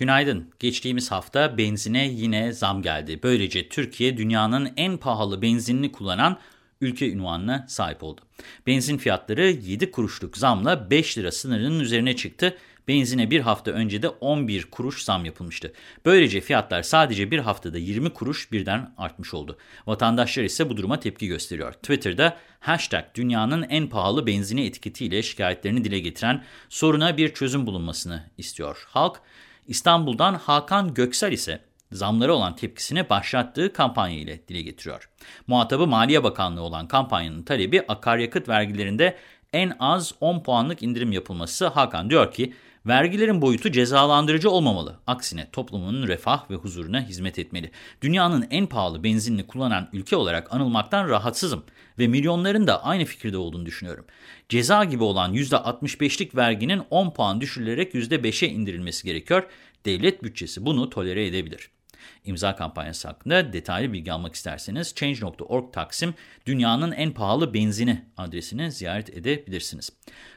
Günaydın. Geçtiğimiz hafta benzine yine zam geldi. Böylece Türkiye dünyanın en pahalı benzinini kullanan ülke ünvanına sahip oldu. Benzin fiyatları 7 kuruşluk zamla 5 lira sınırının üzerine çıktı. Benzine bir hafta önce de 11 kuruş zam yapılmıştı. Böylece fiyatlar sadece bir haftada 20 kuruş birden artmış oldu. Vatandaşlar ise bu duruma tepki gösteriyor. Twitter'da hashtag dünyanın en pahalı benzini etiketiyle şikayetlerini dile getiren soruna bir çözüm bulunmasını istiyor. Halk İstanbul'dan Hakan Göksel ise zamlara olan tepkisini başlattığı kampanya ile dile getiriyor. Muhatabı Maliye Bakanlığı olan kampanyanın talebi akaryakıt vergilerinde en az 10 puanlık indirim yapılması. Hakan diyor ki, vergilerin boyutu cezalandırıcı olmamalı. Aksine toplumun refah ve huzuruna hizmet etmeli. Dünyanın en pahalı benzinini kullanan ülke olarak anılmaktan rahatsızım ve milyonların da aynı fikirde olduğunu düşünüyorum. Ceza gibi olan %65'lik verginin 10 puan düşürülerek %5'e indirilmesi gerekiyor. Devlet bütçesi bunu tolere edebilir. İmza kampanyası hakkında detaylı bilgi almak isterseniz Change.org Taksim dünyanın en pahalı benzini adresini ziyaret edebilirsiniz.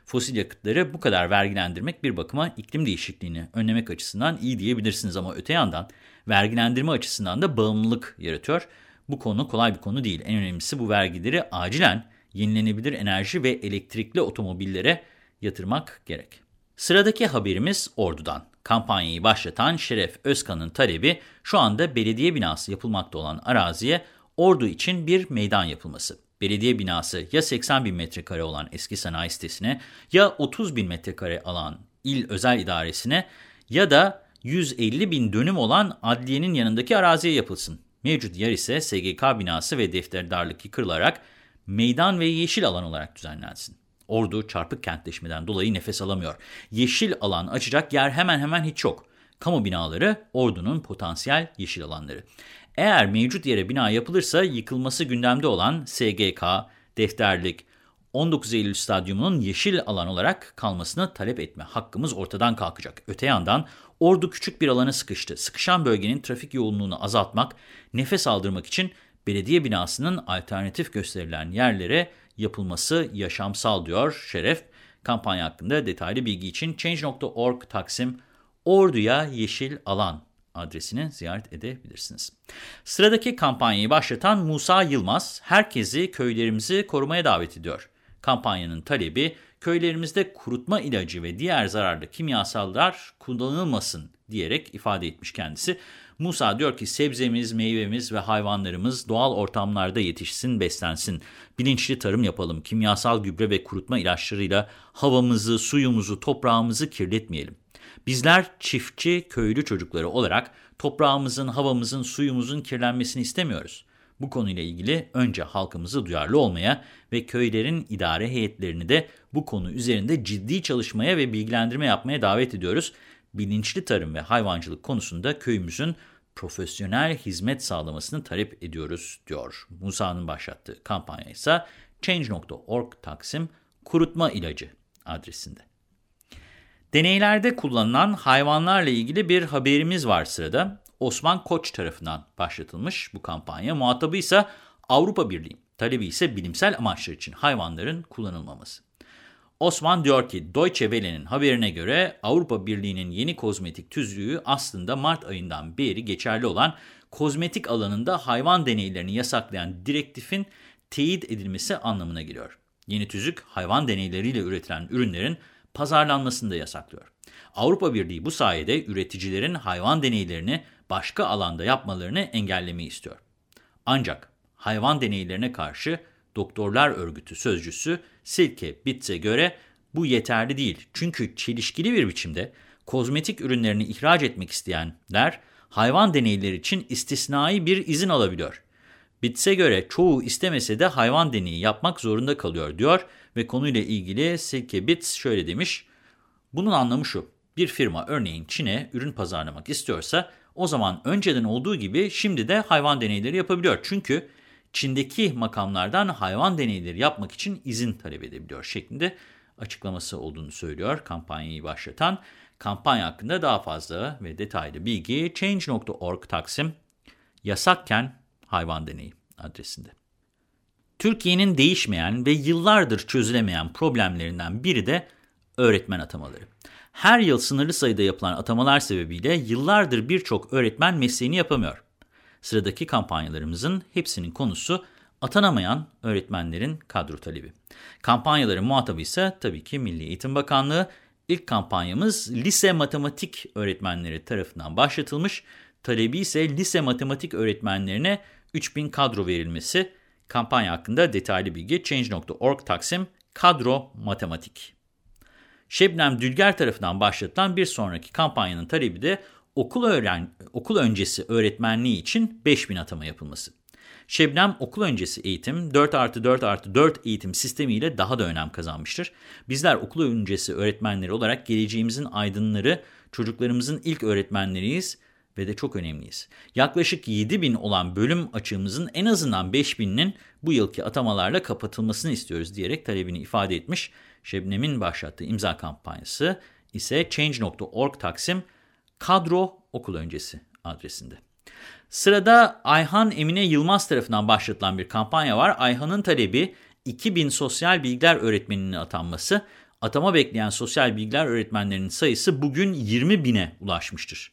Fosil yakıtları bu kadar vergilendirmek bir bakıma iklim değişikliğini önlemek açısından iyi diyebilirsiniz ama öte yandan vergilendirme açısından da bağımlılık yaratıyor. Bu konu kolay bir konu değil. En önemlisi bu vergileri acilen yenilenebilir enerji ve elektrikli otomobillere yatırmak gerek. Sıradaki haberimiz Ordu'dan. Kampanyayı başlatan Şeref Özkan'ın talebi şu anda belediye binası yapılmakta olan araziye Ordu için bir meydan yapılması. Belediye binası ya 80 bin metrekare olan eski sanayi sitesine ya 30 bin metrekare alan il özel idaresine ya da 150 bin dönüm olan adliyenin yanındaki araziye yapılsın. Mevcut yer ise SGK binası ve defterdarlık yıkırılarak meydan ve yeşil alan olarak düzenlensin. Ordu çarpık kentleşmeden dolayı nefes alamıyor. Yeşil alan açacak yer hemen hemen hiç yok. Kamu binaları Ordu'nun potansiyel yeşil alanları. Eğer mevcut yere bina yapılırsa yıkılması gündemde olan SGK, defterlik, 19 Eylül Stadyumu'nun yeşil alan olarak kalmasını talep etme hakkımız ortadan kalkacak. Öte yandan Ordu küçük bir alana sıkıştı. Sıkışan bölgenin trafik yoğunluğunu azaltmak, nefes aldırmak için belediye binasının alternatif gösterilen yerlere yapılması yaşamsal diyor Şeref. Kampanya hakkında detaylı bilgi için Change.org Taksim Ordu'ya Yeşil Alan adresini ziyaret edebilirsiniz. Sıradaki kampanyayı başlatan Musa Yılmaz, herkesi köylerimizi korumaya davet ediyor. Kampanyanın talebi, köylerimizde kurutma ilacı ve diğer zararlı kimyasallar kullanılmasın diyerek ifade etmiş kendisi. Musa diyor ki sebzemiz, meyvemiz ve hayvanlarımız doğal ortamlarda yetişsin, beslensin. Bilinçli tarım yapalım. Kimyasal gübre ve kurutma ilaçlarıyla havamızı, suyumuzu, toprağımızı kirletmeyelim. Bizler çiftçi, köylü çocukları olarak toprağımızın, havamızın, suyumuzun kirlenmesini istemiyoruz. Bu konuyla ilgili önce halkımızı duyarlı olmaya ve köylerin idare heyetlerini de bu konu üzerinde ciddi çalışmaya ve bilgilendirme yapmaya davet ediyoruz bilinçli tarım ve hayvancılık konusunda köyümüzün profesyonel hizmet sağlamasını talep ediyoruz, diyor. Musa'nın başlattığı kampanya ise Change.org Taksim Kurutma İlacı adresinde. Deneylerde kullanılan hayvanlarla ilgili bir haberimiz var sırada. Osman Koç tarafından başlatılmış bu kampanya. Muhatabı ise Avrupa Birliği. Talebi ise bilimsel amaçlar için hayvanların kullanılmaması. Osman diyor ki Deutsche Welle'nin haberine göre Avrupa Birliği'nin yeni kozmetik tüzüğü aslında Mart ayından beri geçerli olan kozmetik alanında hayvan deneylerini yasaklayan direktifin teyit edilmesi anlamına geliyor. Yeni tüzük hayvan deneyleriyle üretilen ürünlerin pazarlanmasını da yasaklıyor. Avrupa Birliği bu sayede üreticilerin hayvan deneylerini başka alanda yapmalarını engellemeyi istiyor. Ancak hayvan deneylerine karşı Doktorlar Örgütü sözcüsü Silke Bitz'e göre bu yeterli değil. Çünkü çelişkili bir biçimde kozmetik ürünlerini ihraç etmek isteyenler hayvan deneyleri için istisnai bir izin alabiliyor. Bitz'e göre çoğu istemese de hayvan deneyi yapmak zorunda kalıyor diyor ve konuyla ilgili Silke Bitz şöyle demiş. Bunun anlamı şu. Bir firma örneğin Çin'e ürün pazarlamak istiyorsa o zaman önceden olduğu gibi şimdi de hayvan deneyleri yapabiliyor. Çünkü Çin'deki makamlardan hayvan deneyleri yapmak için izin talep edebiliyor şeklinde açıklaması olduğunu söylüyor kampanyayı başlatan. Kampanya hakkında daha fazla ve detaylı bilgi change.org taksim yasakken hayvan deneyi adresinde. Türkiye'nin değişmeyen ve yıllardır çözülemeyen problemlerinden biri de öğretmen atamaları. Her yıl sınırlı sayıda yapılan atamalar sebebiyle yıllardır birçok öğretmen mesleğini yapamıyor. Sıradaki kampanyalarımızın hepsinin konusu atanamayan öğretmenlerin kadro talebi. Kampanyaların muhatabı ise tabii ki Milli Eğitim Bakanlığı. İlk kampanyamız lise matematik öğretmenleri tarafından başlatılmış. Talebi ise lise matematik öğretmenlerine 3000 kadro verilmesi. Kampanya hakkında detaylı bilgi change.org taksim kadro matematik. Şebnem Dülger tarafından başlatılan bir sonraki kampanyanın talebi de okul, öğren okul öncesi öğretmenliği için 5000 atama yapılması. Şebnem okul öncesi eğitim 4 artı 4 artı 4 eğitim sistemiyle daha da önem kazanmıştır. Bizler okul öncesi öğretmenleri olarak geleceğimizin aydınları, çocuklarımızın ilk öğretmenleriyiz ve de çok önemliyiz. Yaklaşık 7 bin olan bölüm açığımızın en azından 5 bininin bu yılki atamalarla kapatılmasını istiyoruz diyerek talebini ifade etmiş. Şebnem'in başlattığı imza kampanyası ise change.org taksim kadro okul öncesi adresinde. Sırada Ayhan Emine Yılmaz tarafından başlatılan bir kampanya var. Ayhan'ın talebi 2000 sosyal bilgiler öğretmeninin atanması. Atama bekleyen sosyal bilgiler öğretmenlerinin sayısı bugün 20 bine ulaşmıştır.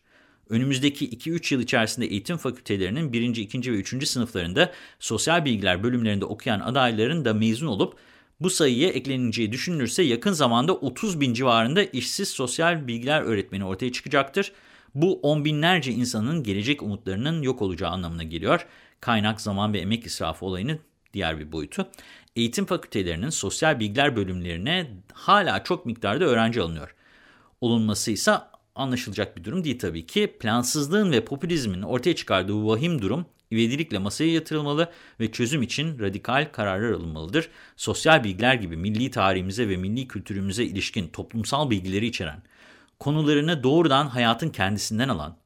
Önümüzdeki 2-3 yıl içerisinde eğitim fakültelerinin 1. 2. ve 3. sınıflarında sosyal bilgiler bölümlerinde okuyan adayların da mezun olup bu sayıya ekleneceği düşünülürse yakın zamanda 30 bin civarında işsiz sosyal bilgiler öğretmeni ortaya çıkacaktır. Bu on binlerce insanın gelecek umutlarının yok olacağı anlamına geliyor. Kaynak, zaman ve emek israfı olayının diğer bir boyutu. Eğitim fakültelerinin sosyal bilgiler bölümlerine hala çok miktarda öğrenci alınıyor. Olunması ise anlaşılacak bir durum değil tabii ki. Plansızlığın ve popülizmin ortaya çıkardığı vahim durum ivedilikle masaya yatırılmalı ve çözüm için radikal kararlar alınmalıdır. Sosyal bilgiler gibi milli tarihimize ve milli kültürümüze ilişkin toplumsal bilgileri içeren, konularını doğrudan hayatın kendisinden alan,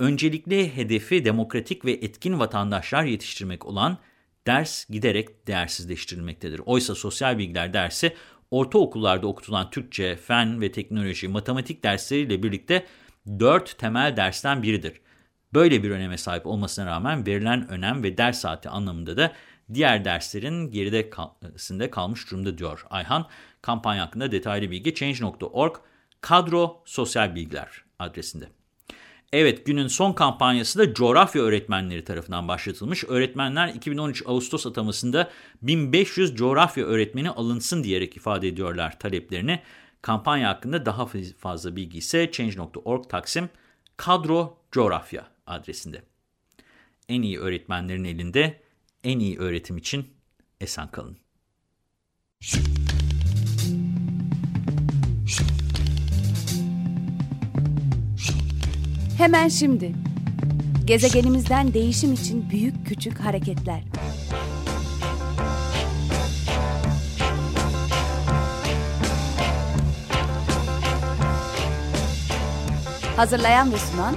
öncelikli hedefi demokratik ve etkin vatandaşlar yetiştirmek olan ders giderek değersizleştirilmektedir. Oysa sosyal bilgiler dersi ortaokullarda okutulan Türkçe, fen ve teknoloji, matematik dersleriyle birlikte dört temel dersten biridir. Böyle bir öneme sahip olmasına rağmen verilen önem ve ders saati anlamında da diğer derslerin geride kal kalmış durumda diyor Ayhan. Kampanya hakkında detaylı bilgi change.org kadro sosyal bilgiler adresinde. Evet günün son kampanyası da coğrafya öğretmenleri tarafından başlatılmış. Öğretmenler 2013 Ağustos atamasında 1500 coğrafya öğretmeni alınsın diyerek ifade ediyorlar taleplerini. Kampanya hakkında daha fazla bilgi ise change.org taksim kadro coğrafya adresinde. En iyi öğretmenlerin elinde en iyi öğretim için esen kalın. Hemen şimdi. Gezegenimizden değişim için büyük küçük hareketler. Hazırlayan ve sunan